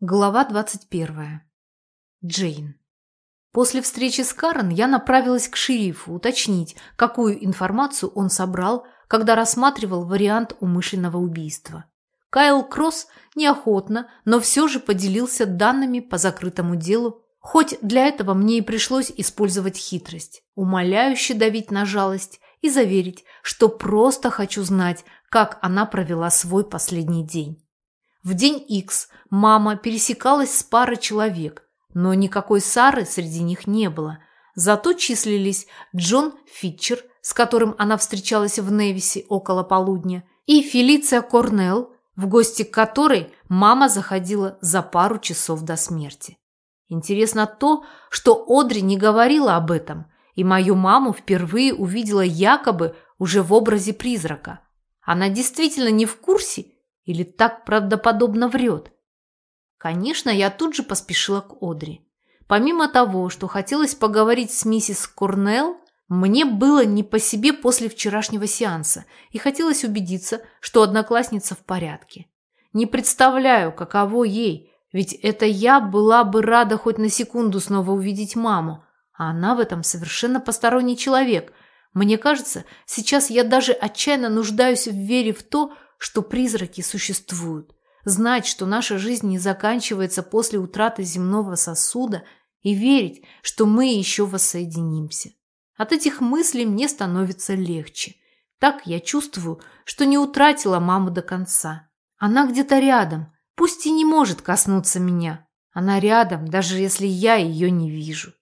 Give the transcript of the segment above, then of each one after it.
Глава 21. Джейн. После встречи с Карен я направилась к шерифу уточнить, какую информацию он собрал, когда рассматривал вариант умышленного убийства. Кайл Кросс неохотно, но все же поделился данными по закрытому делу, хоть для этого мне и пришлось использовать хитрость, умоляюще давить на жалость и заверить, что просто хочу знать, как она провела свой последний день. В день X мама пересекалась с парой человек, но никакой Сары среди них не было. Зато числились Джон Фитчер, с которым она встречалась в Невисе около полудня, и Фелиция Корнелл, в гости к которой мама заходила за пару часов до смерти. Интересно то, что Одри не говорила об этом, и мою маму впервые увидела якобы уже в образе призрака. Она действительно не в курсе или так правдоподобно врет? Конечно, я тут же поспешила к Одри. Помимо того, что хотелось поговорить с миссис Корнелл, мне было не по себе после вчерашнего сеанса, и хотелось убедиться, что одноклассница в порядке. Не представляю, каково ей, ведь это я была бы рада хоть на секунду снова увидеть маму, а она в этом совершенно посторонний человек. Мне кажется, сейчас я даже отчаянно нуждаюсь в вере в то, что призраки существуют, знать, что наша жизнь не заканчивается после утраты земного сосуда и верить, что мы еще воссоединимся. От этих мыслей мне становится легче. Так я чувствую, что не утратила маму до конца. Она где-то рядом, пусть и не может коснуться меня. Она рядом, даже если я ее не вижу.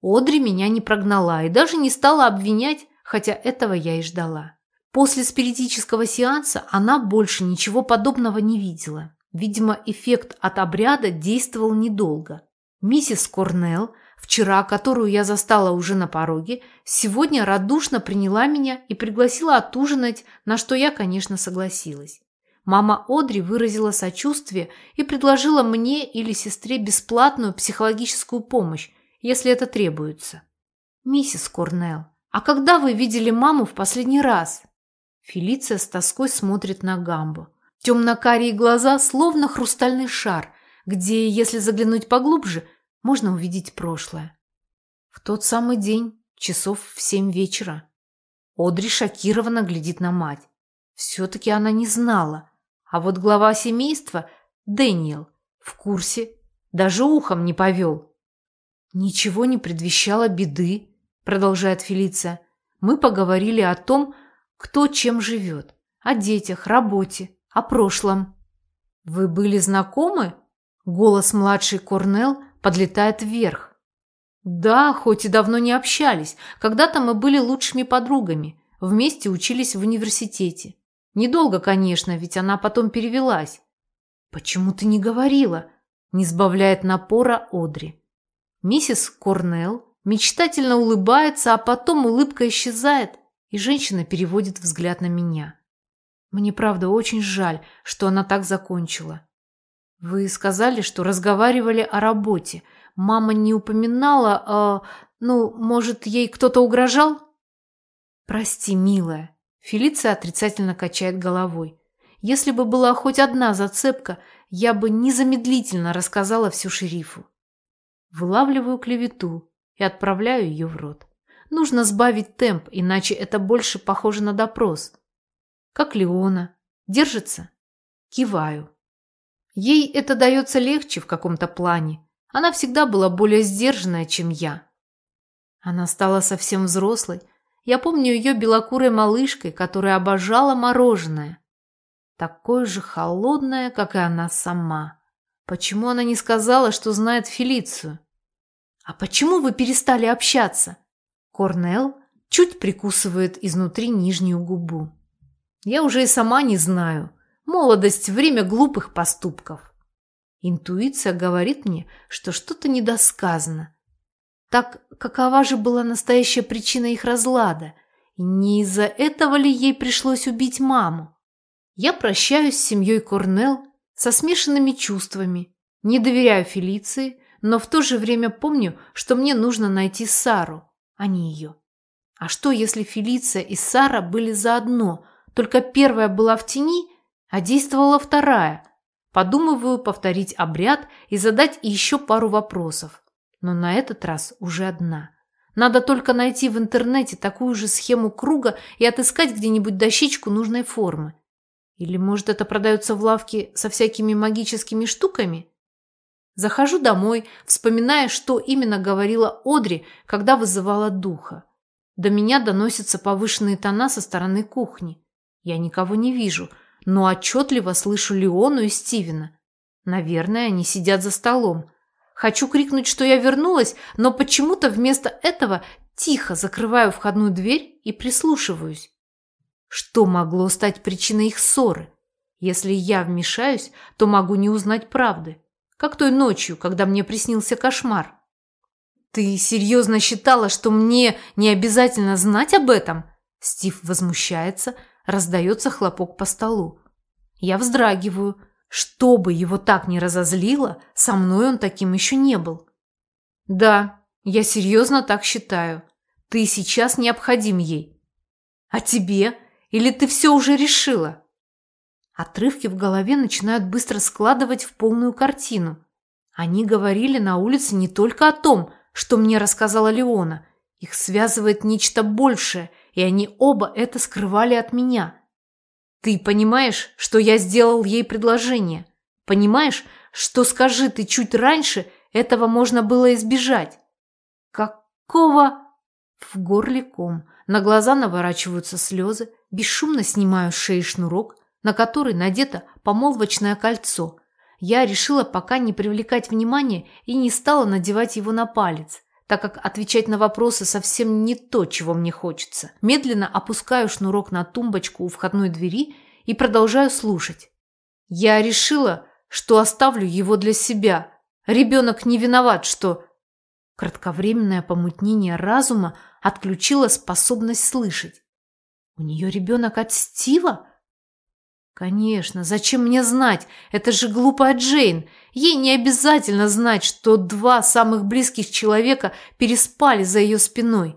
Одри меня не прогнала и даже не стала обвинять, хотя этого я и ждала. После спиритического сеанса она больше ничего подобного не видела. Видимо, эффект от обряда действовал недолго. Миссис Корнелл, вчера, которую я застала уже на пороге, сегодня радушно приняла меня и пригласила отужинать, на что я, конечно, согласилась. Мама Одри выразила сочувствие и предложила мне или сестре бесплатную психологическую помощь, если это требуется. «Миссис Корнелл, а когда вы видели маму в последний раз?» Фелиция с тоской смотрит на Гамбу. Темно-карие глаза, словно хрустальный шар, где, если заглянуть поглубже, можно увидеть прошлое. В тот самый день, часов в семь вечера. Одри шокированно глядит на мать. Все-таки она не знала. А вот глава семейства, Дэниел, в курсе, даже ухом не повел. «Ничего не предвещало беды», — продолжает Фелиция. «Мы поговорили о том, кто чем живет. О детях, работе, о прошлом. «Вы были знакомы?» Голос младшей Корнел подлетает вверх. «Да, хоть и давно не общались. Когда-то мы были лучшими подругами. Вместе учились в университете. Недолго, конечно, ведь она потом перевелась». «Почему ты не говорила?» Не сбавляет напора Одри. Миссис Корнелл мечтательно улыбается, а потом улыбка исчезает, и женщина переводит взгляд на меня. Мне, правда, очень жаль, что она так закончила. Вы сказали, что разговаривали о работе. Мама не упоминала, э, ну, может, ей кто-то угрожал? Прости, милая. Фелиция отрицательно качает головой. Если бы была хоть одна зацепка, я бы незамедлительно рассказала всю шерифу. Вылавливаю клевету и отправляю ее в рот. Нужно сбавить темп, иначе это больше похоже на допрос. Как Леона. Держится? Киваю. Ей это дается легче в каком-то плане. Она всегда была более сдержанная, чем я. Она стала совсем взрослой. Я помню ее белокурой малышкой, которая обожала мороженое. Такое же холодное, как и она сама. Почему она не сказала, что знает Фелицию? А почему вы перестали общаться? Корнел чуть прикусывает изнутри нижнюю губу. Я уже и сама не знаю. Молодость – время глупых поступков. Интуиция говорит мне, что что-то недосказано. Так какова же была настоящая причина их разлада? Не из-за этого ли ей пришлось убить маму? Я прощаюсь с семьей Корнел со смешанными чувствами. Не доверяю Фелиции, но в то же время помню, что мне нужно найти Сару а не ее. А что, если Фелиция и Сара были заодно, только первая была в тени, а действовала вторая? Подумываю повторить обряд и задать еще пару вопросов. Но на этот раз уже одна. Надо только найти в интернете такую же схему круга и отыскать где-нибудь дощечку нужной формы. Или, может, это продается в лавке со всякими магическими штуками? Захожу домой, вспоминая, что именно говорила Одри, когда вызывала духа. До меня доносятся повышенные тона со стороны кухни. Я никого не вижу, но отчетливо слышу Леону и Стивена. Наверное, они сидят за столом. Хочу крикнуть, что я вернулась, но почему-то вместо этого тихо закрываю входную дверь и прислушиваюсь. Что могло стать причиной их ссоры? Если я вмешаюсь, то могу не узнать правды. Как той ночью, когда мне приснился кошмар. «Ты серьезно считала, что мне не обязательно знать об этом?» Стив возмущается, раздается хлопок по столу. Я вздрагиваю. Что бы его так не разозлило, со мной он таким еще не был. «Да, я серьезно так считаю. Ты сейчас необходим ей». «А тебе? Или ты все уже решила?» Отрывки в голове начинают быстро складывать в полную картину. Они говорили на улице не только о том, что мне рассказала Леона. Их связывает нечто большее, и они оба это скрывали от меня. Ты понимаешь, что я сделал ей предложение? Понимаешь, что скажи ты чуть раньше, этого можно было избежать? Какого? В горле ком, на глаза наворачиваются слезы, бесшумно снимаю с шеи шнурок, на который надето помолвочное кольцо – я решила пока не привлекать внимания и не стала надевать его на палец, так как отвечать на вопросы совсем не то, чего мне хочется. Медленно опускаю шнурок на тумбочку у входной двери и продолжаю слушать. Я решила, что оставлю его для себя. Ребенок не виноват, что... Кратковременное помутнение разума отключило способность слышать. У нее ребенок от Стива? Конечно, зачем мне знать? Это же глупая Джейн. Ей не обязательно знать, что два самых близких человека переспали за ее спиной.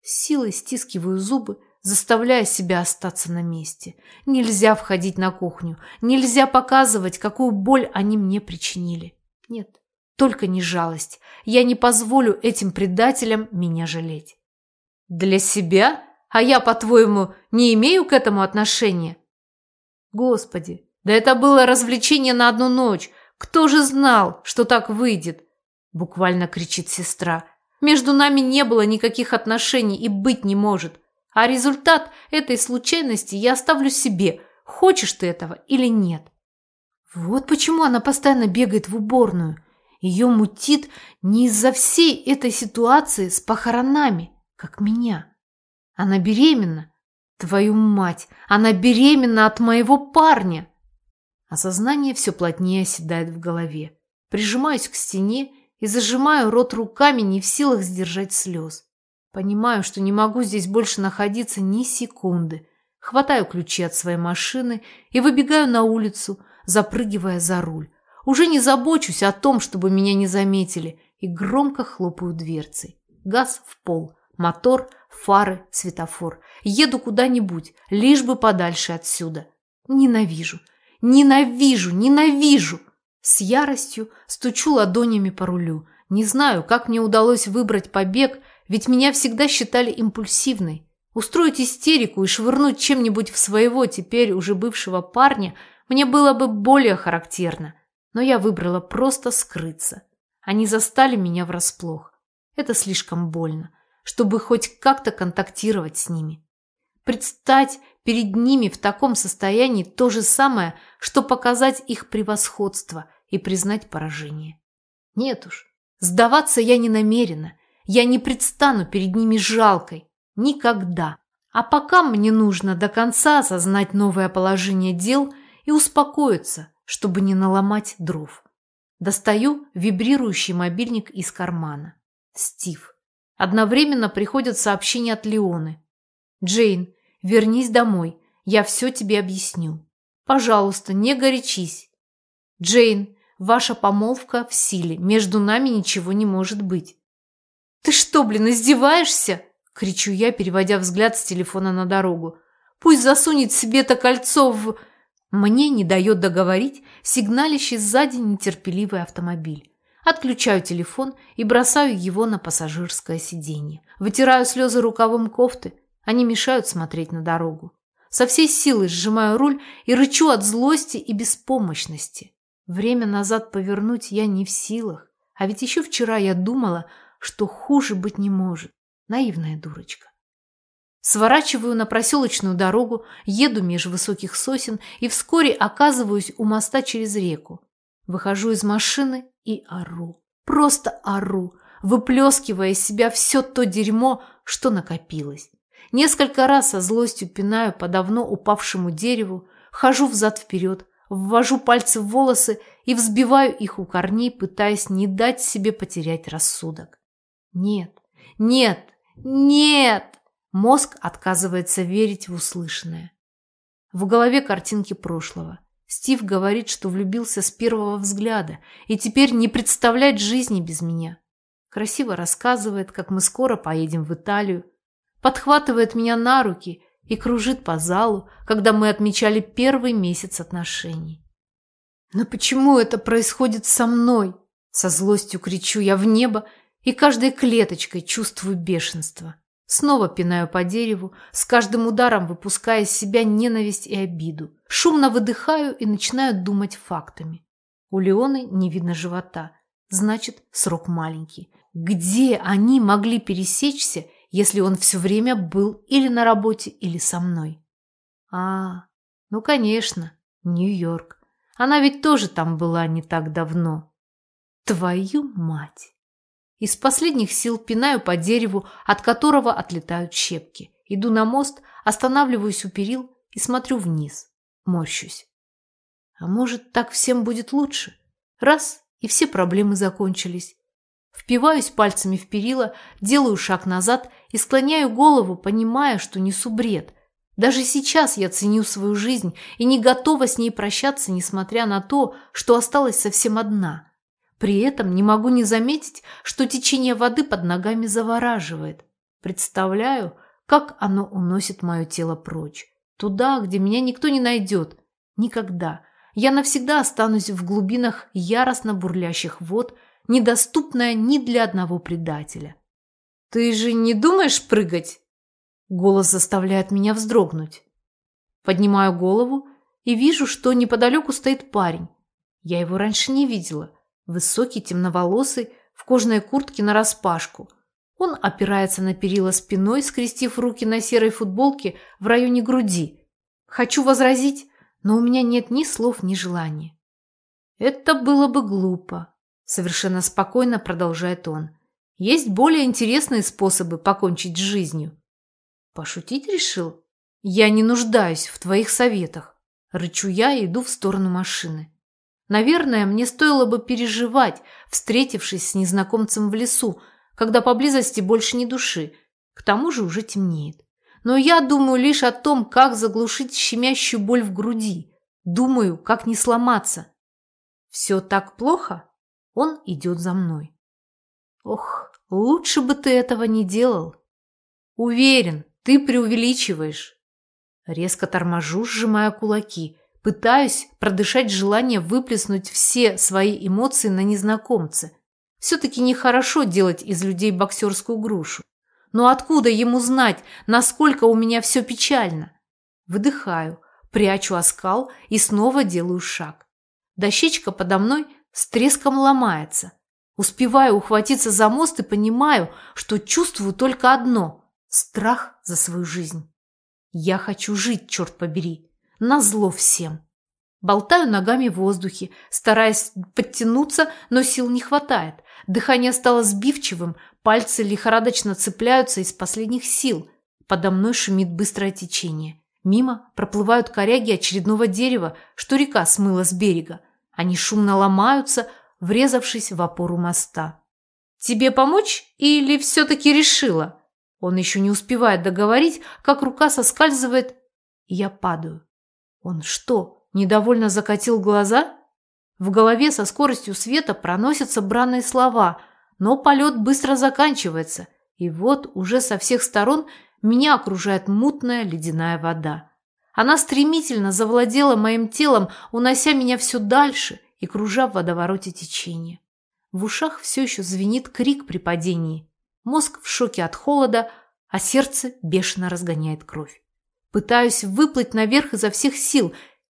Силой стискиваю зубы, заставляя себя остаться на месте. Нельзя входить на кухню, нельзя показывать, какую боль они мне причинили. Нет, только не жалость. Я не позволю этим предателям меня жалеть. Для себя? А я, по-твоему, не имею к этому отношения? Господи, да это было развлечение на одну ночь. Кто же знал, что так выйдет? Буквально кричит сестра. Между нами не было никаких отношений и быть не может. А результат этой случайности я оставлю себе, хочешь ты этого или нет. Вот почему она постоянно бегает в уборную. Ее мутит не из-за всей этой ситуации с похоронами, как меня. Она беременна Твою мать, она беременна от моего парня! Осознание все плотнее оседает в голове. Прижимаюсь к стене и зажимаю рот руками, не в силах сдержать слез. Понимаю, что не могу здесь больше находиться ни секунды. Хватаю ключи от своей машины и выбегаю на улицу, запрыгивая за руль. Уже не забочусь о том, чтобы меня не заметили, и громко хлопаю дверцей. Газ в пол, мотор – фары, светофор. Еду куда-нибудь, лишь бы подальше отсюда. Ненавижу, ненавижу, ненавижу. С яростью стучу ладонями по рулю. Не знаю, как мне удалось выбрать побег, ведь меня всегда считали импульсивной. Устроить истерику и швырнуть чем-нибудь в своего теперь уже бывшего парня мне было бы более характерно. Но я выбрала просто скрыться. Они застали меня врасплох. Это слишком больно чтобы хоть как-то контактировать с ними. Предстать перед ними в таком состоянии то же самое, что показать их превосходство и признать поражение. Нет уж, сдаваться я не намерена. Я не предстану перед ними жалкой. Никогда. А пока мне нужно до конца осознать новое положение дел и успокоиться, чтобы не наломать дров. Достаю вибрирующий мобильник из кармана. Стив. Одновременно приходят сообщения от Леоны. «Джейн, вернись домой. Я все тебе объясню. Пожалуйста, не горячись. Джейн, ваша помолвка в силе. Между нами ничего не может быть». «Ты что, блин, издеваешься?» – кричу я, переводя взгляд с телефона на дорогу. «Пусть засунет себе это кольцо в...» Мне не дает договорить сигналищий сзади нетерпеливый автомобиль. Отключаю телефон и бросаю его на пассажирское сиденье. Вытираю слезы рукавом кофты. Они мешают смотреть на дорогу. Со всей силы сжимаю руль и рычу от злости и беспомощности. Время назад повернуть я не в силах. А ведь еще вчера я думала, что хуже быть не может. Наивная дурочка. Сворачиваю на проселочную дорогу, еду меж высоких сосен и вскоре оказываюсь у моста через реку. Выхожу из машины и ору. Просто ору, выплескивая из себя все то дерьмо, что накопилось. Несколько раз со злостью пинаю по давно упавшему дереву, хожу взад-вперед, ввожу пальцы в волосы и взбиваю их у корней, пытаясь не дать себе потерять рассудок. Нет, нет, нет! Мозг отказывается верить в услышанное. В голове картинки прошлого. Стив говорит, что влюбился с первого взгляда и теперь не представляет жизни без меня. Красиво рассказывает, как мы скоро поедем в Италию, подхватывает меня на руки и кружит по залу, когда мы отмечали первый месяц отношений. Но почему это происходит со мной? Со злостью кричу я в небо и каждой клеточкой чувствую бешенство. Снова пинаю по дереву, с каждым ударом выпуская из себя ненависть и обиду. Шумно выдыхаю и начинаю думать фактами. У Леоны не видно живота, значит, срок маленький. Где они могли пересечься, если он все время был или на работе, или со мной? А, ну, конечно, Нью-Йорк. Она ведь тоже там была не так давно. Твою мать! Из последних сил пинаю по дереву, от которого отлетают щепки. Иду на мост, останавливаюсь у перил и смотрю вниз. Морщусь. А может, так всем будет лучше? Раз, и все проблемы закончились. Впиваюсь пальцами в перила, делаю шаг назад и склоняю голову, понимая, что несу бред. Даже сейчас я ценю свою жизнь и не готова с ней прощаться, несмотря на то, что осталась совсем одна – при этом не могу не заметить, что течение воды под ногами завораживает. Представляю, как оно уносит мое тело прочь. Туда, где меня никто не найдет. Никогда. Я навсегда останусь в глубинах яростно бурлящих вод, недоступная ни для одного предателя. «Ты же не думаешь прыгать?» Голос заставляет меня вздрогнуть. Поднимаю голову и вижу, что неподалеку стоит парень. Я его раньше не видела. Высокий, темноволосый, в кожаной куртке нараспашку. Он опирается на перила спиной, скрестив руки на серой футболке в районе груди. Хочу возразить, но у меня нет ни слов, ни желания. Это было бы глупо, совершенно спокойно продолжает он. Есть более интересные способы покончить с жизнью. Пошутить решил? Я не нуждаюсь в твоих советах. Рычу я и иду в сторону машины. Наверное, мне стоило бы переживать, встретившись с незнакомцем в лесу, когда поблизости больше ни души. К тому же уже темнеет. Но я думаю лишь о том, как заглушить щемящую боль в груди. Думаю, как не сломаться. Все так плохо? Он идет за мной. Ох, лучше бы ты этого не делал. Уверен, ты преувеличиваешь. Резко торможу, сжимая кулаки. Пытаюсь продышать желание выплеснуть все свои эмоции на незнакомца. Все-таки нехорошо делать из людей боксерскую грушу. Но откуда ему знать, насколько у меня все печально? Выдыхаю, прячу оскал и снова делаю шаг. Дощечка подо мной с треском ломается. Успеваю ухватиться за мост и понимаю, что чувствую только одно – страх за свою жизнь. Я хочу жить, черт побери назло всем. Болтаю ногами в воздухе, стараясь подтянуться, но сил не хватает. Дыхание стало сбивчивым, пальцы лихорадочно цепляются из последних сил. Подо мной шумит быстрое течение. Мимо проплывают коряги очередного дерева, что река смыла с берега. Они шумно ломаются, врезавшись в опору моста. «Тебе помочь или все-таки решила?» Он еще не успевает договорить, как рука соскальзывает, и я падаю. Он что, недовольно закатил глаза? В голове со скоростью света проносятся бранные слова, но полет быстро заканчивается, и вот уже со всех сторон меня окружает мутная ледяная вода. Она стремительно завладела моим телом, унося меня все дальше и кружа в водовороте течения. В ушах все еще звенит крик при падении. Мозг в шоке от холода, а сердце бешено разгоняет кровь. Пытаюсь выплыть наверх изо всех сил,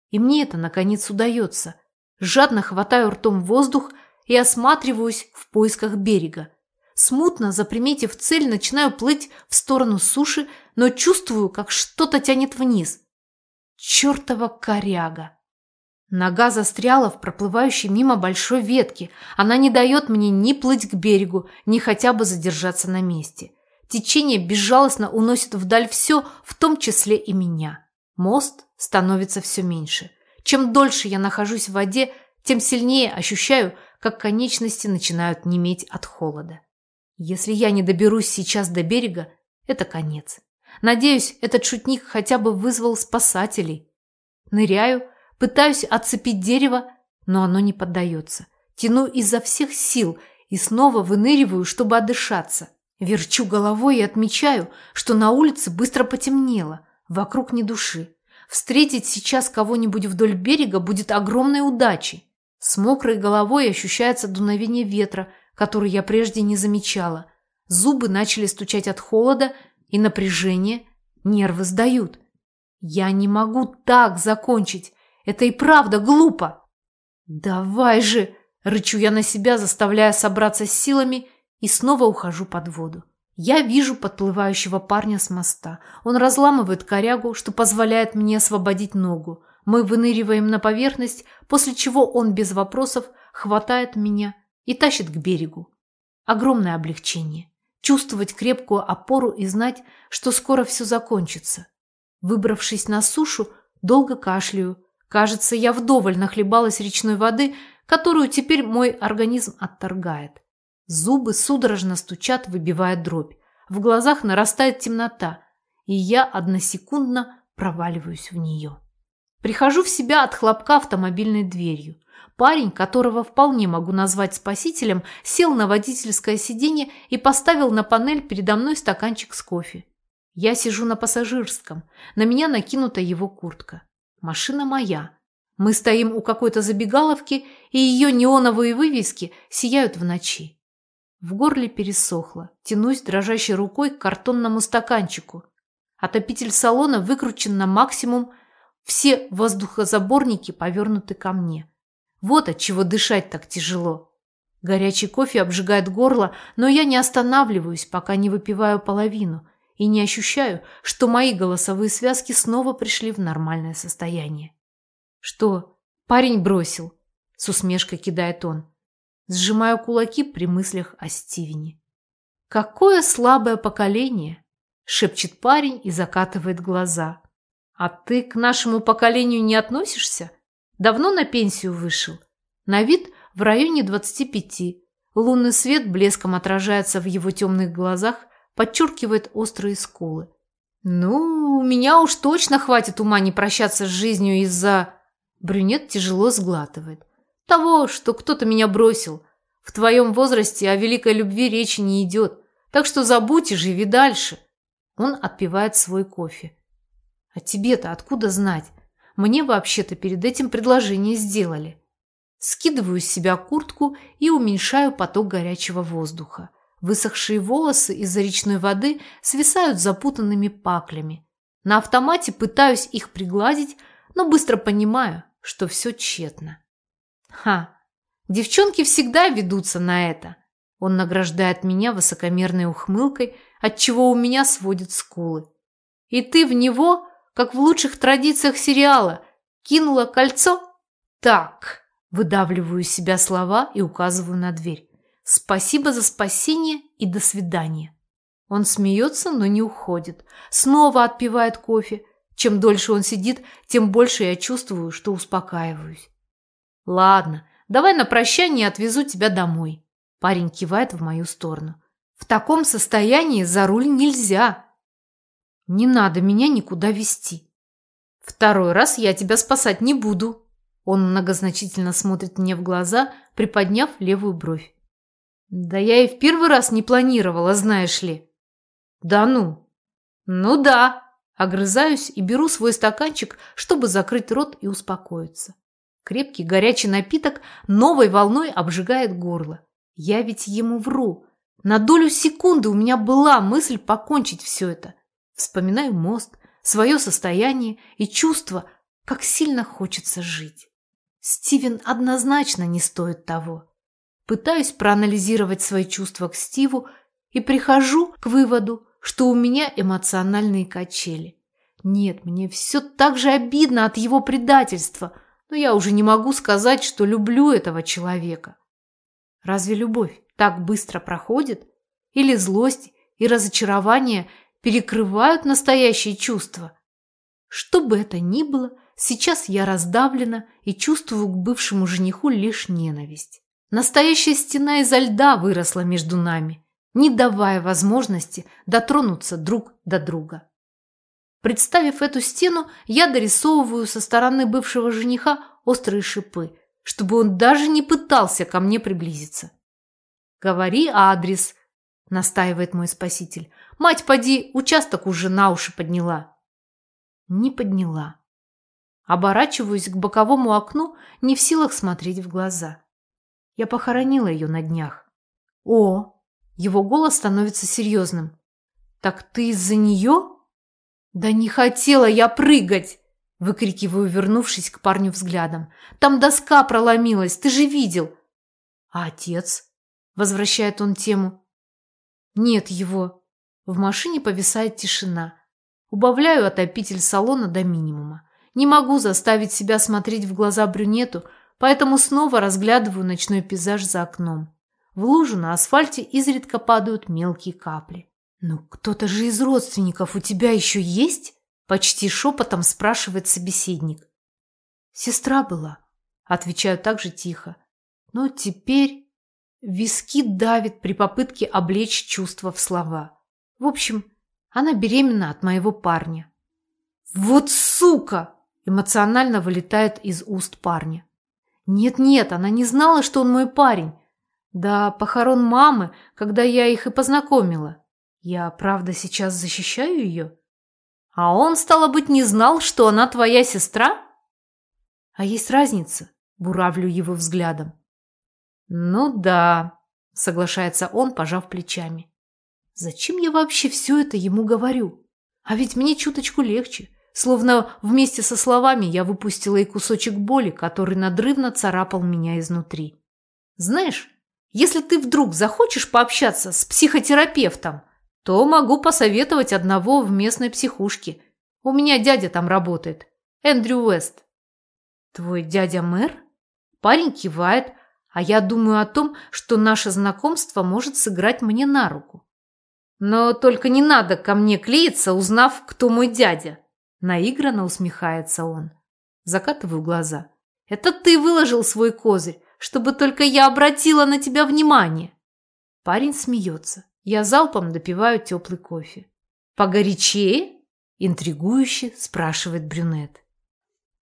и мне это, наконец, удается. Жадно хватаю ртом воздух и осматриваюсь в поисках берега. Смутно, заприметив цель, начинаю плыть в сторону суши, но чувствую, как что-то тянет вниз. Чертова коряга! Нога застряла в проплывающей мимо большой ветке. Она не дает мне ни плыть к берегу, ни хотя бы задержаться на месте. Течение безжалостно уносит вдаль все, в том числе и меня. Мост становится все меньше. Чем дольше я нахожусь в воде, тем сильнее ощущаю, как конечности начинают неметь от холода. Если я не доберусь сейчас до берега, это конец. Надеюсь, этот шутник хотя бы вызвал спасателей. Ныряю, пытаюсь отцепить дерево, но оно не поддается. Тяну изо всех сил и снова выныриваю, чтобы отдышаться. Верчу головой и отмечаю, что на улице быстро потемнело, вокруг ни души. Встретить сейчас кого-нибудь вдоль берега будет огромной удачей. С мокрой головой ощущается дуновение ветра, который я прежде не замечала. Зубы начали стучать от холода и напряжения, нервы сдают. Я не могу так закончить. Это и правда глупо. Давай же, рычу я на себя, заставляя собраться с силами и снова ухожу под воду. Я вижу подплывающего парня с моста. Он разламывает корягу, что позволяет мне освободить ногу. Мы выныриваем на поверхность, после чего он без вопросов хватает меня и тащит к берегу. Огромное облегчение. Чувствовать крепкую опору и знать, что скоро все закончится. Выбравшись на сушу, долго кашляю. Кажется, я вдоволь нахлебалась речной воды, которую теперь мой организм отторгает. Зубы судорожно стучат, выбивая дробь. В глазах нарастает темнота, и я односекундно проваливаюсь в нее. Прихожу в себя от хлопка автомобильной дверью. Парень, которого вполне могу назвать спасителем, сел на водительское сиденье и поставил на панель передо мной стаканчик с кофе. Я сижу на пассажирском, на меня накинута его куртка. Машина моя. Мы стоим у какой-то забегаловки, и ее неоновые вывески сияют в ночи. В горле пересохло. Тянусь дрожащей рукой к картонному стаканчику. Отопитель салона выкручен на максимум, все воздухозаборники повернуты ко мне. Вот от чего дышать так тяжело. Горячий кофе обжигает горло, но я не останавливаюсь, пока не выпиваю половину и не ощущаю, что мои голосовые связки снова пришли в нормальное состояние. «Что, парень бросил?» – с усмешкой кидает он. Сжимаю кулаки при мыслях о Стивене. «Какое слабое поколение!» – шепчет парень и закатывает глаза. «А ты к нашему поколению не относишься? Давно на пенсию вышел? На вид в районе 25. Лунный свет блеском отражается в его темных глазах, подчеркивает острые скулы. «Ну, у меня уж точно хватит ума не прощаться с жизнью из-за...» Брюнет тяжело сглатывает. Того, что кто-то меня бросил. В твоем возрасте о великой любви речи не идет, так что забудь и живи дальше. Он отпивает свой кофе. А тебе-то откуда знать? Мне вообще-то перед этим предложение сделали. Скидываю с себя куртку и уменьшаю поток горячего воздуха. Высохшие волосы из-за речной воды свисают запутанными паклями. На автомате пытаюсь их пригладить, но быстро понимаю, что все тщетно. Ха, девчонки всегда ведутся на это. Он награждает меня высокомерной ухмылкой, от чего у меня сводят скулы. И ты в него, как в лучших традициях сериала, кинула кольцо? Так, выдавливаю из себя слова и указываю на дверь. Спасибо за спасение и до свидания. Он смеется, но не уходит. Снова отпивает кофе. Чем дольше он сидит, тем больше я чувствую, что успокаиваюсь. «Ладно, давай на прощание отвезу тебя домой». Парень кивает в мою сторону. «В таком состоянии за руль нельзя». «Не надо меня никуда вести». «Второй раз я тебя спасать не буду». Он многозначительно смотрит мне в глаза, приподняв левую бровь. «Да я и в первый раз не планировала, знаешь ли». «Да ну?» «Ну да», – Огрызаюсь и беру свой стаканчик, чтобы закрыть рот и успокоиться. Крепкий горячий напиток новой волной обжигает горло. Я ведь ему вру. На долю секунды у меня была мысль покончить все это. Вспоминаю мост, свое состояние и чувство, как сильно хочется жить. Стивен однозначно не стоит того. Пытаюсь проанализировать свои чувства к Стиву и прихожу к выводу, что у меня эмоциональные качели. Нет, мне все так же обидно от его предательства, но я уже не могу сказать, что люблю этого человека. Разве любовь так быстро проходит? Или злость и разочарование перекрывают настоящие чувства? Что бы это ни было, сейчас я раздавлена и чувствую к бывшему жениху лишь ненависть. Настоящая стена изо льда выросла между нами – не давая возможности дотронуться друг до друга. Представив эту стену, я дорисовываю со стороны бывшего жениха острые шипы, чтобы он даже не пытался ко мне приблизиться. «Говори адрес», — настаивает мой спаситель. «Мать, поди, участок уже на уши подняла». Не подняла. Оборачиваюсь к боковому окну, не в силах смотреть в глаза. Я похоронила ее на днях. О, его голос становится серьезным. «Так ты из-за нее?» «Да не хотела я прыгать!» Выкрикиваю, вернувшись к парню взглядом. «Там доска проломилась, ты же видел!» «А отец?» Возвращает он тему. «Нет его». В машине повисает тишина. Убавляю отопитель салона до минимума. Не могу заставить себя смотреть в глаза брюнету, поэтому снова разглядываю ночной пейзаж за окном. В лужу на асфальте изредка падают мелкие капли. «Ну, кто-то же из родственников у тебя еще есть?» Почти шепотом спрашивает собеседник. «Сестра была», отвечаю так же тихо. Но теперь виски давит при попытке облечь чувства в слова. В общем, она беременна от моего парня. «Вот сука!» эмоционально вылетает из уст парня. «Нет-нет, она не знала, что он мой парень. Да, похорон мамы, когда я их и познакомила. Я, правда, сейчас защищаю ее? А он, стало быть, не знал, что она твоя сестра? А есть разница? Буравлю его взглядом. Ну да, соглашается он, пожав плечами. Зачем я вообще все это ему говорю? А ведь мне чуточку легче. Словно вместе со словами я выпустила и кусочек боли, который надрывно царапал меня изнутри. Знаешь, если ты вдруг захочешь пообщаться с психотерапевтом, то могу посоветовать одного в местной психушке. У меня дядя там работает. Эндрю Уэст. Твой дядя мэр? Парень кивает, а я думаю о том, что наше знакомство может сыграть мне на руку. Но только не надо ко мне клеиться, узнав, кто мой дядя. Наигранно усмехается он. Закатываю глаза. Это ты выложил свой козырь, чтобы только я обратила на тебя внимание. Парень смеется. Я залпом допиваю теплый кофе. Погорячее? Интригующе спрашивает брюнет.